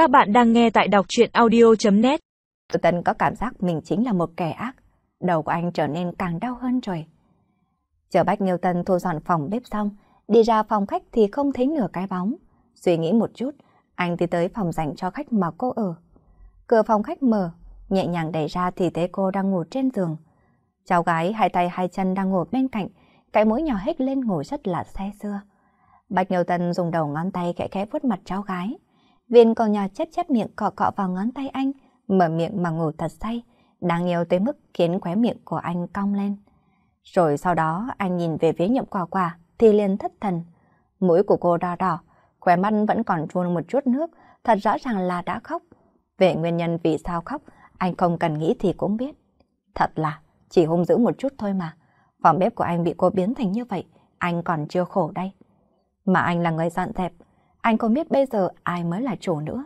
Các bạn đang nghe tại đọc chuyện audio.net Tân có cảm giác mình chính là một kẻ ác. Đầu của anh trở nên càng đau hơn rồi. Chờ Bách Nghiêu Tân thu dọn phòng bếp xong, đi ra phòng khách thì không thấy nửa cái bóng. Suy nghĩ một chút, anh đi tới phòng dành cho khách mà cô ở. Cửa phòng khách mở, nhẹ nhàng đẩy ra thì thấy cô đang ngủ trên giường. Cháu gái hai tay hai chân đang ngồi bên cạnh, cái mũi nhỏ hết lên ngủ rất là xe xưa. Bạch Nhiều Tân dùng đầu ngón tay khẽ khẽ vuốt mặt cháu gái. Viên còn nhỏ chép chép miệng cọ cọ vào ngón tay anh, mở miệng mà ngủ thật say, đáng yêu tới mức khiến khóe miệng của anh cong lên. Rồi sau đó anh nhìn về phía nhậm quả quả thì liền thất thần. Mũi của cô đỏ đỏ, khóe mắt vẫn còn tuôn một chút nước, thật rõ ràng là đã khóc. Về nguyên nhân vì sao khóc, anh không cần nghĩ thì cũng biết. Thật là, chỉ hung dữ một chút thôi mà. Phòng bếp của anh bị cô biến thành như vậy, anh còn chưa khổ đây. Mà anh là người dọn dẹp, anh không biết bây giờ ai mới là chủ nữa.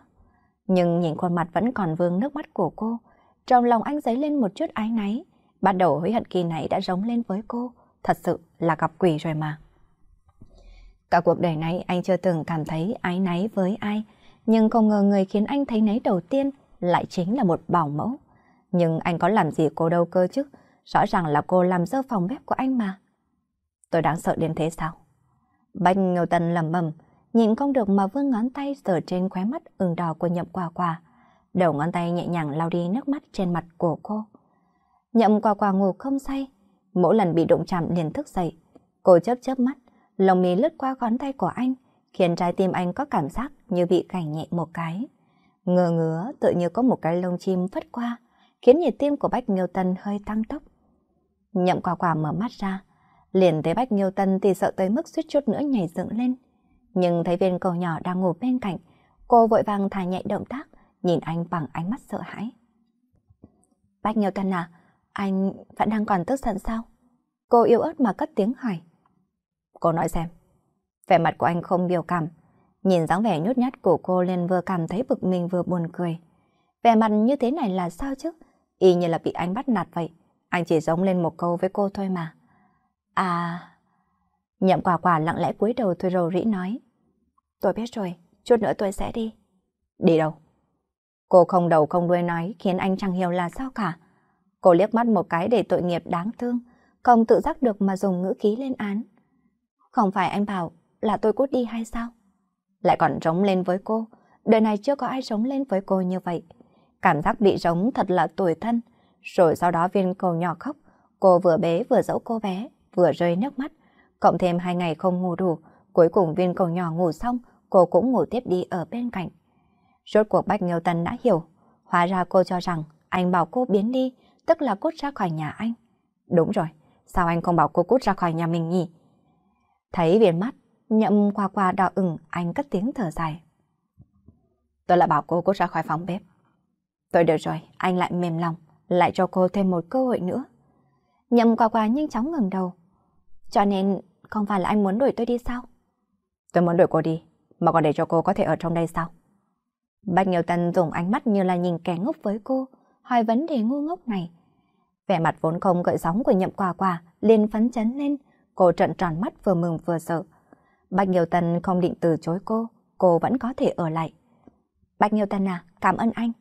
Nhưng nhìn khuôn mặt vẫn còn vương nước mắt của cô, trong lòng anh dấy lên một chút ái náy. Bắt đầu hối hận kỳ này đã giống lên với cô, thật sự là gặp quỷ rồi mà. Cả cuộc đời này anh chưa từng cảm thấy ái náy với ai, nhưng không ngờ người khiến anh thấy náy đầu tiên lại chính là một bảo mẫu. Nhưng anh có làm gì cô đâu cơ chứ, rõ ràng là cô làm dơ phòng bếp của anh mà. Tôi đáng sợ đến thế sao? Bách Ngưu Tân lầm bầm, nhìn không được mà vươn ngón tay sờ trên khóe mắt ửng đỏ của nhậm Quả Quả, Đầu ngón tay nhẹ nhàng lau đi nước mắt trên mặt của cô. Nhậm Quả Quả ngủ không say, mỗi lần bị đụng chạm liền thức dậy. Cô chớp chớp mắt, lồng mi lướt qua ngón tay của anh, khiến trái tim anh có cảm giác như bị gảy nhẹ một cái. Ngờ ngứa tự như có một cái lông chim phất qua, khiến nhịp tim của Bách Nghiêu Tân hơi tăng tốc. Nhậm quả quả mở mắt ra, liền thấy Bách Nghiêu Tân thì sợ tới mức suýt chút nữa nhảy dựng lên. Nhưng thấy viên cầu nhỏ đang ngủ bên cạnh, cô vội vàng thả nhẹ động tác, nhìn anh bằng ánh mắt sợ hãi. Bách Nghiêu căn à, anh vẫn đang còn tức giận sao? Cô yếu ớt mà cất tiếng hỏi. Cô nói xem. Vẻ mặt của anh không biểu cảm, nhìn dáng vẻ nhút nhát của cô lên vừa cảm thấy bực mình vừa buồn cười. Vẻ mặt như thế này là sao chứ? Y như là bị anh bắt nạt vậy. Anh chỉ giống lên một câu với cô thôi mà. À... Nhậm quả quả lặng lẽ cúi đầu thôi rầu rĩ nói. Tôi biết rồi, chút nữa tôi sẽ đi. Đi đâu? Cô không đầu không đuôi nói khiến anh chẳng hiểu là sao cả. Cô liếc mắt một cái để tội nghiệp đáng thương, không tự giác được mà dùng ngữ khí lên án. Không phải anh bảo là tôi cút đi hay sao? Lại còn trống lên với cô, đời này chưa có ai trống lên với cô như vậy. Cảm giác bị trống thật là tuổi thân. Rồi sau đó viên cầu nhỏ khóc, cô vừa bế vừa dẫu cô bé, vừa rơi nước mắt. Cộng thêm hai ngày không ngủ đủ, cuối cùng viên cầu nhỏ ngủ xong, cô cũng ngủ tiếp đi ở bên cạnh. Rốt cuộc Bách Nghiêu Tân đã hiểu, hóa ra cô cho rằng anh bảo cô biến đi, tức là cút ra khỏi nhà anh. Đúng rồi, sao anh không bảo cô cút ra khỏi nhà mình nhỉ? Thấy viền mắt, nhậm qua qua đỏ ửng, anh cất tiếng thở dài. Tôi lại bảo cô cút ra khỏi phòng bếp. Tôi được rồi, anh lại mềm lòng, lại cho cô thêm một cơ hội nữa. Nhậm qua qua nhanh chóng ngừng đầu. Cho nên không phải là anh muốn đuổi tôi đi sao? Tôi muốn đuổi cô đi, mà còn để cho cô có thể ở trong đây sao? Bạch Nhiều Tân dùng ánh mắt như là nhìn kẻ ngốc với cô, hỏi vấn đề ngu ngốc này. Vẻ mặt vốn không gợi sóng của nhậm quà quà liền phấn chấn lên, cô trợn tròn mắt vừa mừng vừa sợ. Bạch Nhiều Tân không định từ chối cô, cô vẫn có thể ở lại. Bạch Nhiều Tân à, cảm ơn anh.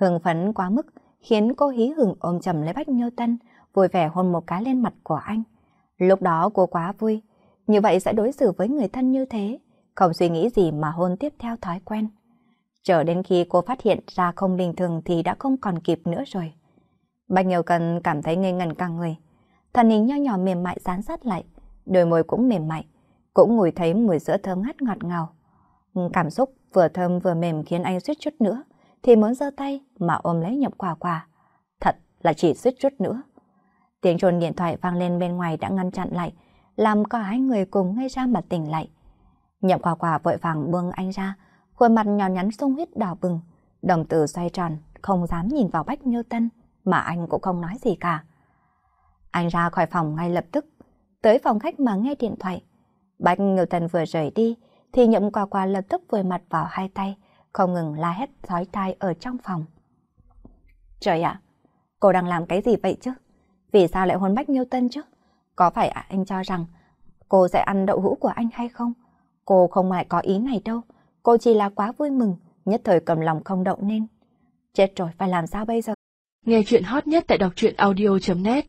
Hưng phấn quá mức khiến cô hí hửng ôm chầm lấy Bách Nhiêu Tân, vui vẻ hôn một cái lên mặt của anh. Lúc đó cô quá vui, như vậy sẽ đối xử với người thân như thế, không suy nghĩ gì mà hôn tiếp theo thói quen. Chờ đến khi cô phát hiện ra không bình thường thì đã không còn kịp nữa rồi. Bạch Nhiều Cần cảm thấy ngây ngần cả người. Thần hình nho nhỏ mềm mại dán sát lại, đôi môi cũng mềm mại, cũng ngửi thấy mùi sữa thơm ngát ngọt ngào. Cảm xúc vừa thơm vừa mềm khiến anh suýt chút nữa, thì muốn giơ tay mà ôm lấy nhậm quả quả. Thật là chỉ suýt chút nữa. Tiếng chuông điện thoại vang lên bên ngoài đã ngăn chặn lại, làm cả hai người cùng ngay ra mặt tỉnh lại. Nhậm quả quả vội vàng buông anh ra, khuôn mặt nhỏ nhắn sung huyết đỏ bừng, đồng tử xoay tròn, không dám nhìn vào Bách Như Tân, mà anh cũng không nói gì cả. Anh ra khỏi phòng ngay lập tức, tới phòng khách mà nghe điện thoại. Bách Như Tân vừa rời đi, thì nhậm quả quả lập tức vùi mặt vào hai tay, không ngừng la hét thói tai ở trong phòng. Trời ạ, cô đang làm cái gì vậy chứ? Vì sao lại hôn Bách Nghiêu Tân chứ? Có phải anh cho rằng cô sẽ ăn đậu hũ của anh hay không? Cô không phải có ý này đâu, cô chỉ là quá vui mừng nhất thời cầm lòng không động nên. Chết rồi, phải làm sao bây giờ? Nghe chuyện hot nhất tại đọc truyện audio.net